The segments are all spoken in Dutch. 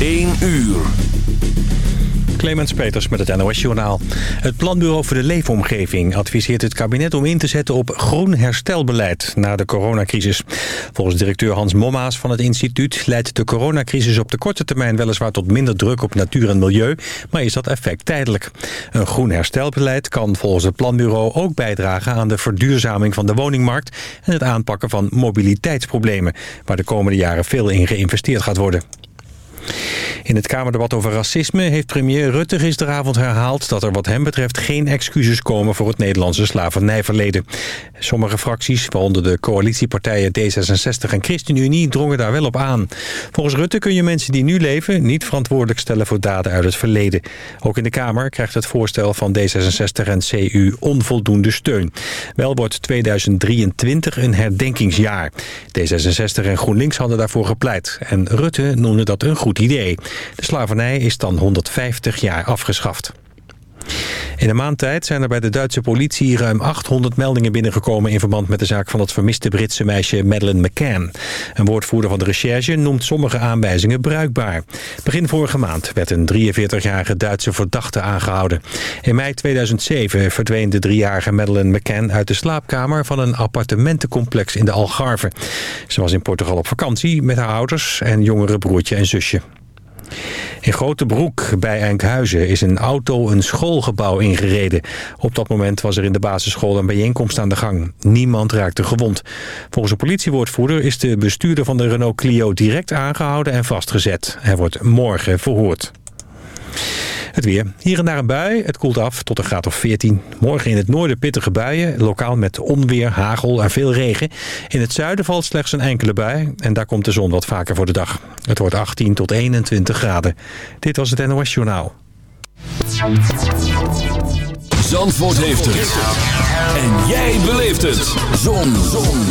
1 uur. Clemens Peters met het NOS-journaal. Het Planbureau voor de Leefomgeving adviseert het kabinet om in te zetten op groen herstelbeleid na de coronacrisis. Volgens directeur Hans Mommaas van het instituut leidt de coronacrisis op de korte termijn weliswaar tot minder druk op natuur en milieu, maar is dat effect tijdelijk. Een groen herstelbeleid kan volgens het Planbureau ook bijdragen aan de verduurzaming van de woningmarkt en het aanpakken van mobiliteitsproblemen, waar de komende jaren veel in geïnvesteerd gaat worden. In het Kamerdebat over racisme heeft premier Rutte gisteravond herhaald... dat er wat hem betreft geen excuses komen voor het Nederlandse slavernijverleden. Sommige fracties, waaronder de coalitiepartijen D66 en ChristenUnie... drongen daar wel op aan. Volgens Rutte kun je mensen die nu leven niet verantwoordelijk stellen... voor daden uit het verleden. Ook in de Kamer krijgt het voorstel van D66 en CU onvoldoende steun. Wel wordt 2023 een herdenkingsjaar. D66 en GroenLinks hadden daarvoor gepleit. En Rutte noemde dat een goed idee. De slavernij is dan 150 jaar afgeschaft. In een maand tijd zijn er bij de Duitse politie ruim 800 meldingen binnengekomen... in verband met de zaak van het vermiste Britse meisje Madeleine McCann. Een woordvoerder van de recherche noemt sommige aanwijzingen bruikbaar. Begin vorige maand werd een 43-jarige Duitse verdachte aangehouden. In mei 2007 verdween de driejarige Madeleine McCann uit de slaapkamer... van een appartementencomplex in de Algarve. Ze was in Portugal op vakantie met haar ouders en jongere broertje en zusje. In Grote Broek bij Enkhuizen is een auto een schoolgebouw ingereden. Op dat moment was er in de basisschool een bijeenkomst aan de gang. Niemand raakte gewond. Volgens een politiewoordvoerder is de bestuurder van de Renault Clio direct aangehouden en vastgezet. Hij wordt morgen verhoord. Het weer. Hier en daar een bui. Het koelt af tot een graad of 14. Morgen in het noorden pittige buien. Lokaal met onweer, hagel en veel regen. In het zuiden valt slechts een enkele bui. En daar komt de zon wat vaker voor de dag. Het wordt 18 tot 21 graden. Dit was het NOS Journaal. Zandvoort heeft het. En jij beleeft het. Zon. zon.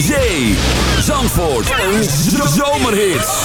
Zee. Zandvoort. Een zomerhit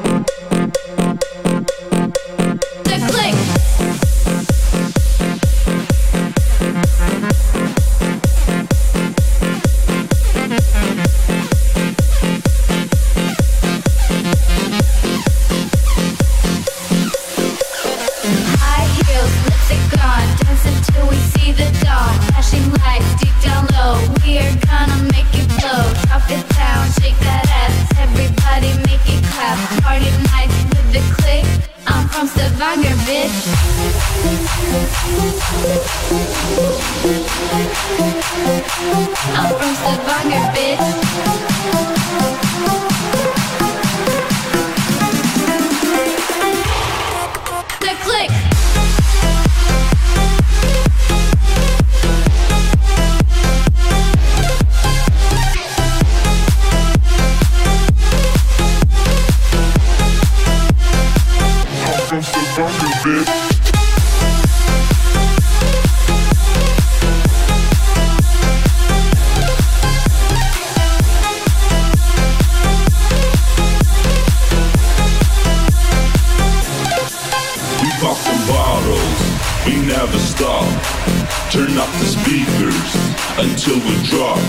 Turn up the speakers until we drop.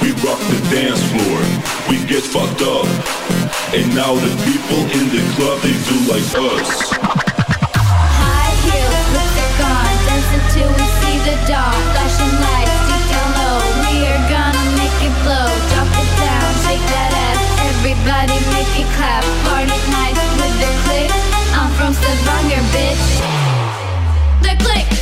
We rock the dance floor, we get fucked up. And now the people in the club, they do like us. High heels with the car, dancing till we see the dark. Flashing lights deep down low, we are gonna make it blow. Drop it down, shake that ass, everybody make it clap. Party nights with the click, I'm from Stavanger, bitch. The click.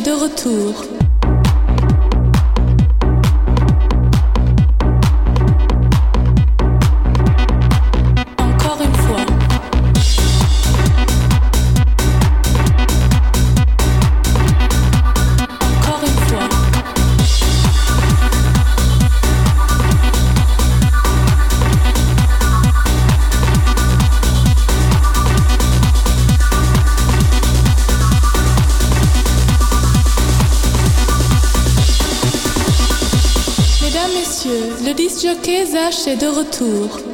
De retour. Est de retour.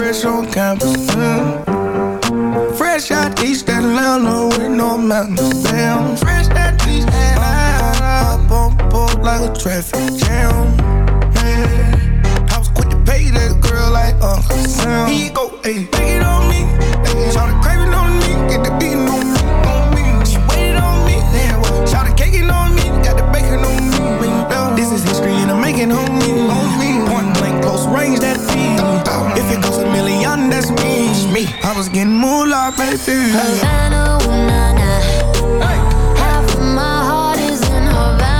fresh on campus. Mm. Fresh out East Atlanta with no mountains. Damn, fresh out East Atlanta. Bump up like a traffic jam. Yeah. I was quick to pay that girl like Uncle Sam. He go, ayy, take it on me. Ayy, shout the craving on me. Get the beating on me. On me. She waited on me. Yeah, shout the caking on me. Got the bacon on me. This is history and I'm making home. goes a million, that's me. me. I was getting moolah, baby. Havana, ooh, na, na. Hey. Half of my heart is in Havana.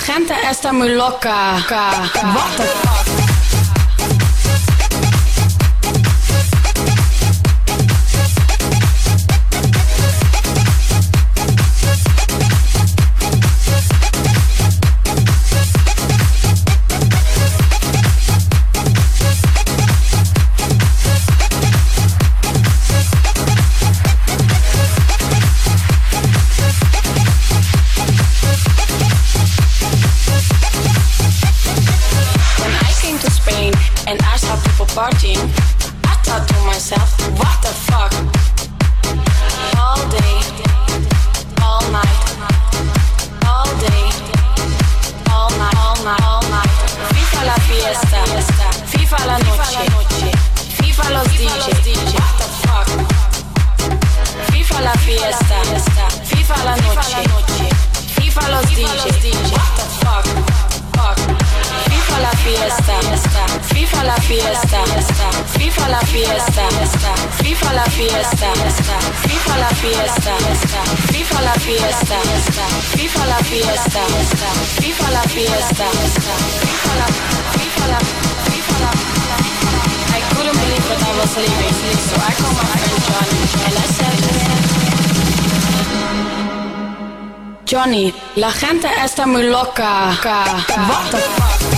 Gente está muy loca. Fiesta, viva la fiesta, viva la fiesta, viva la fiesta, viva la fiesta, viva la fiesta, viva la fiesta, viva la, viva la, viva la. I couldn't believe that I was leaving, so I and I said. Johnny, la gente está muy loca. What the fuck?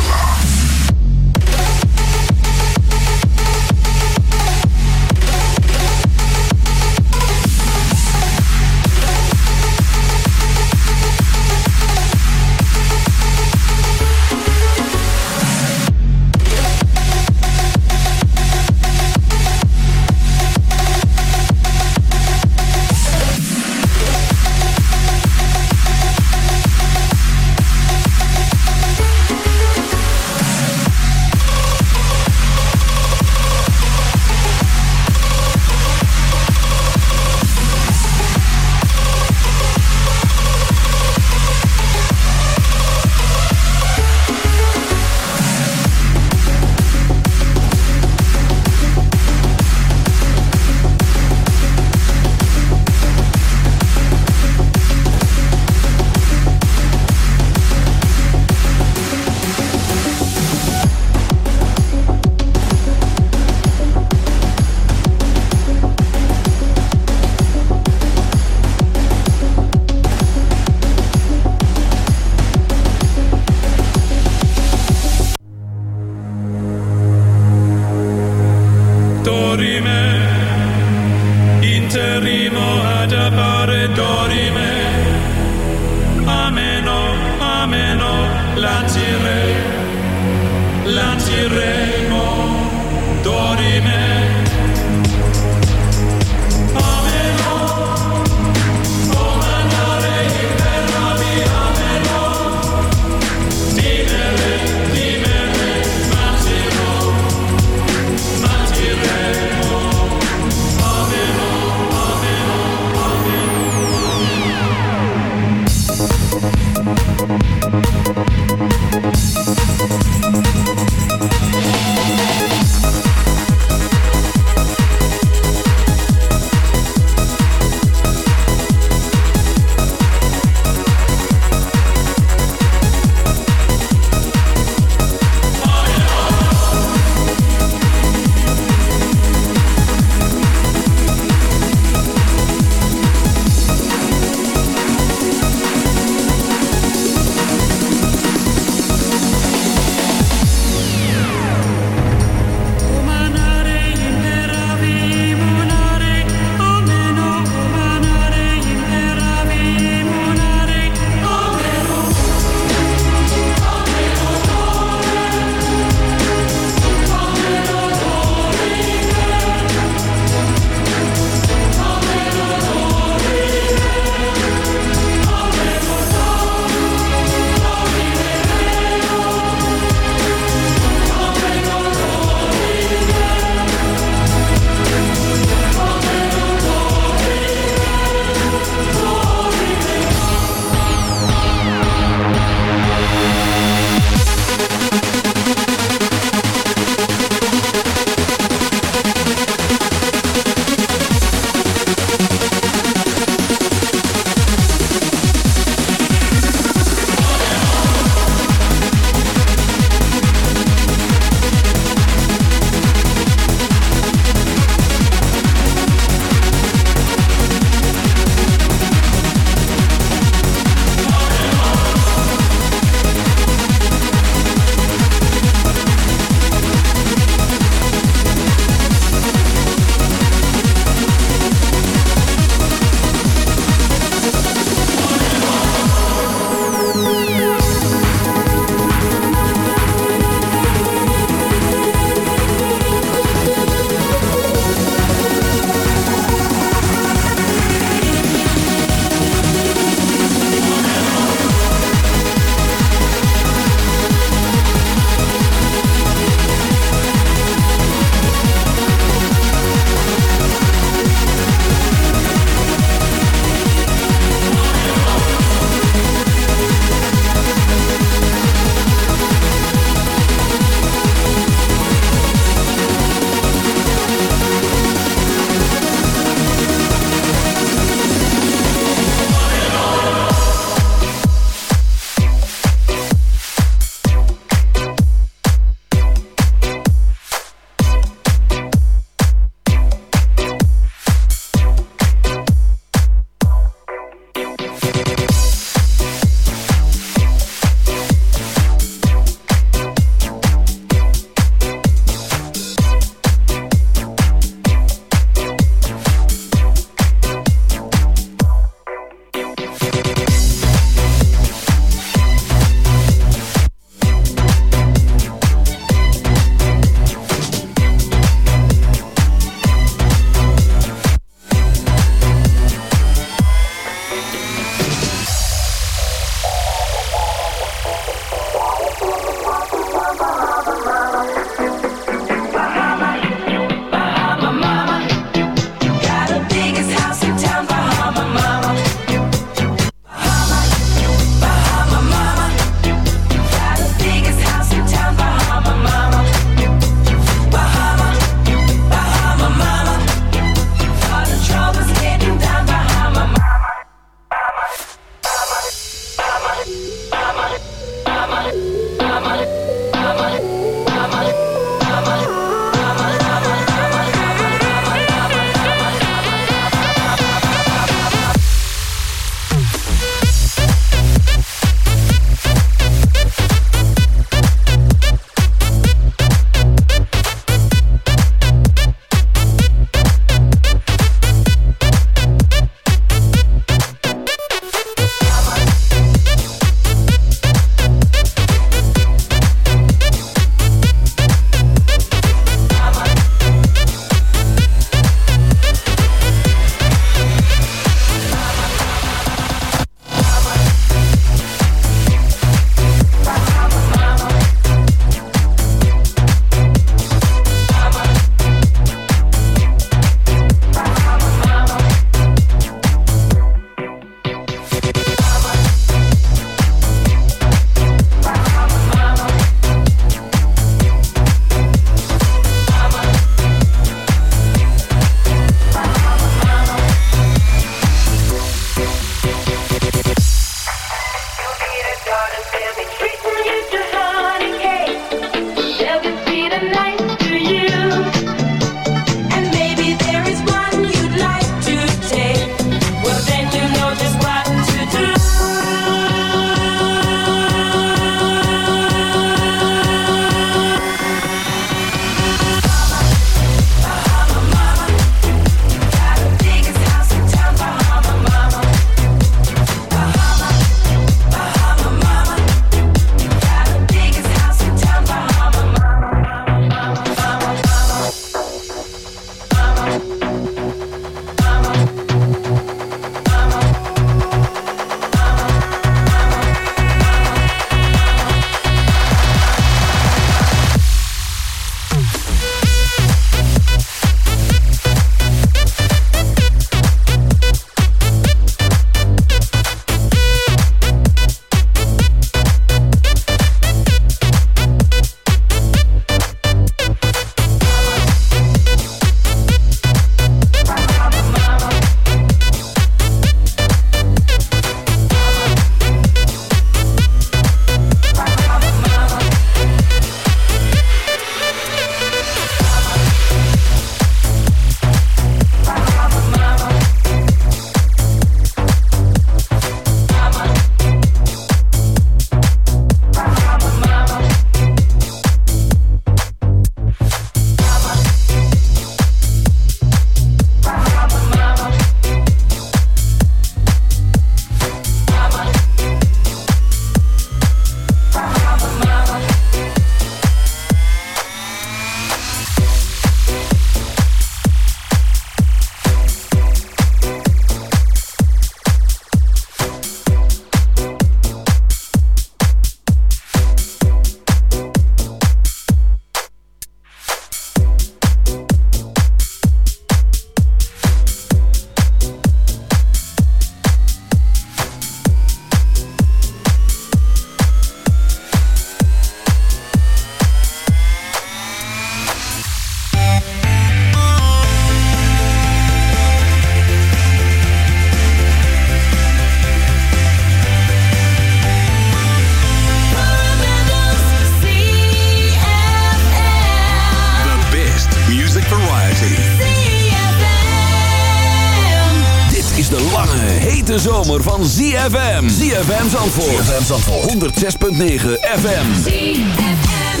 ZFM Zandvoort. ZFM Zandvoort. 106.9 FM. ZFM.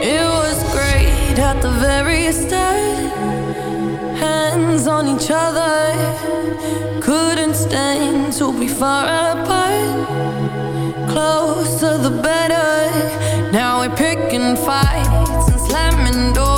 It was great at the very start. Hands on each other. Couldn't stand to be far apart. Closer the better. Now we're picking fights and slamming doors.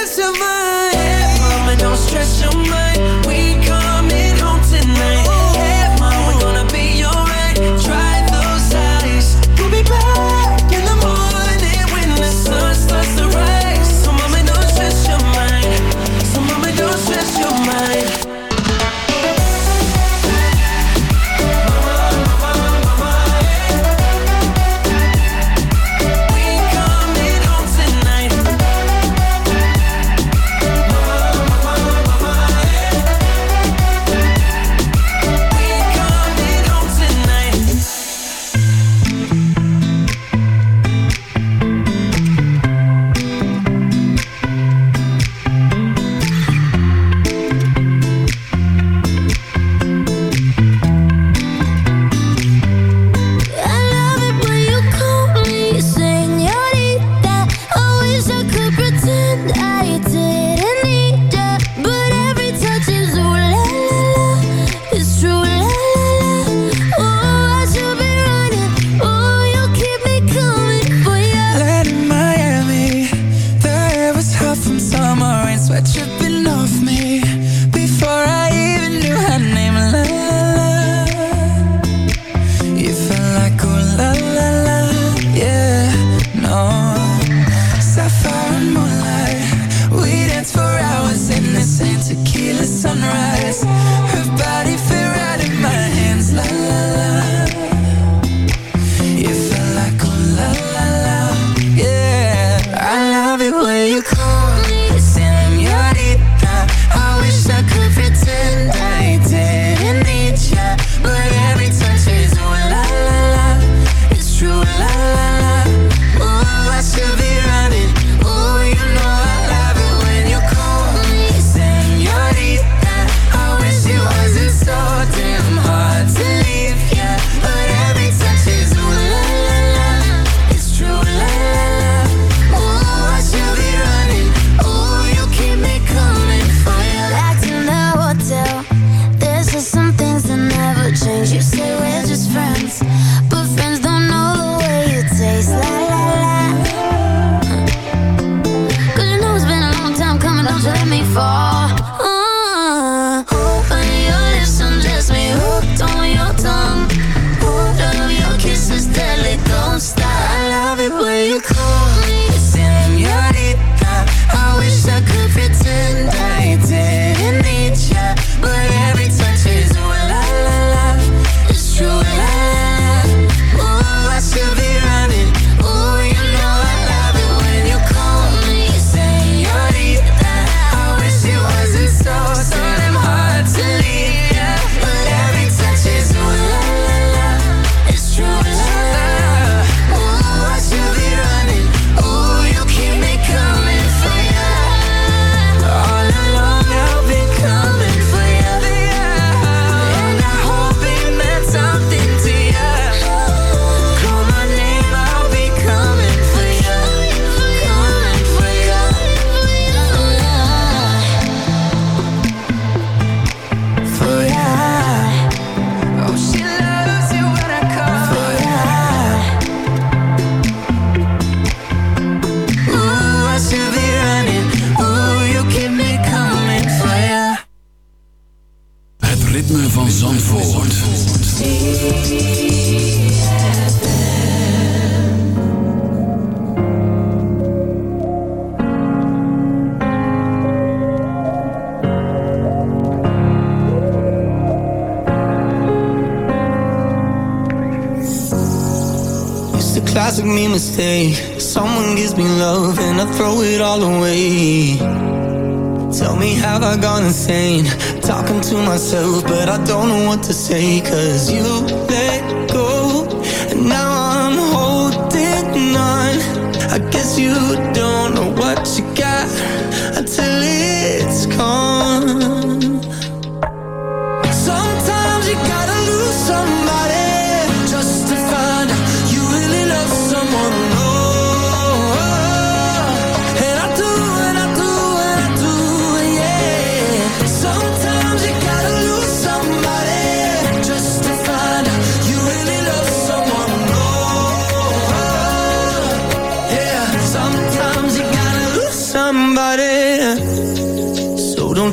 I gone insane? Talking to myself, but I don't know what to say Cause you let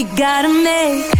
We gotta make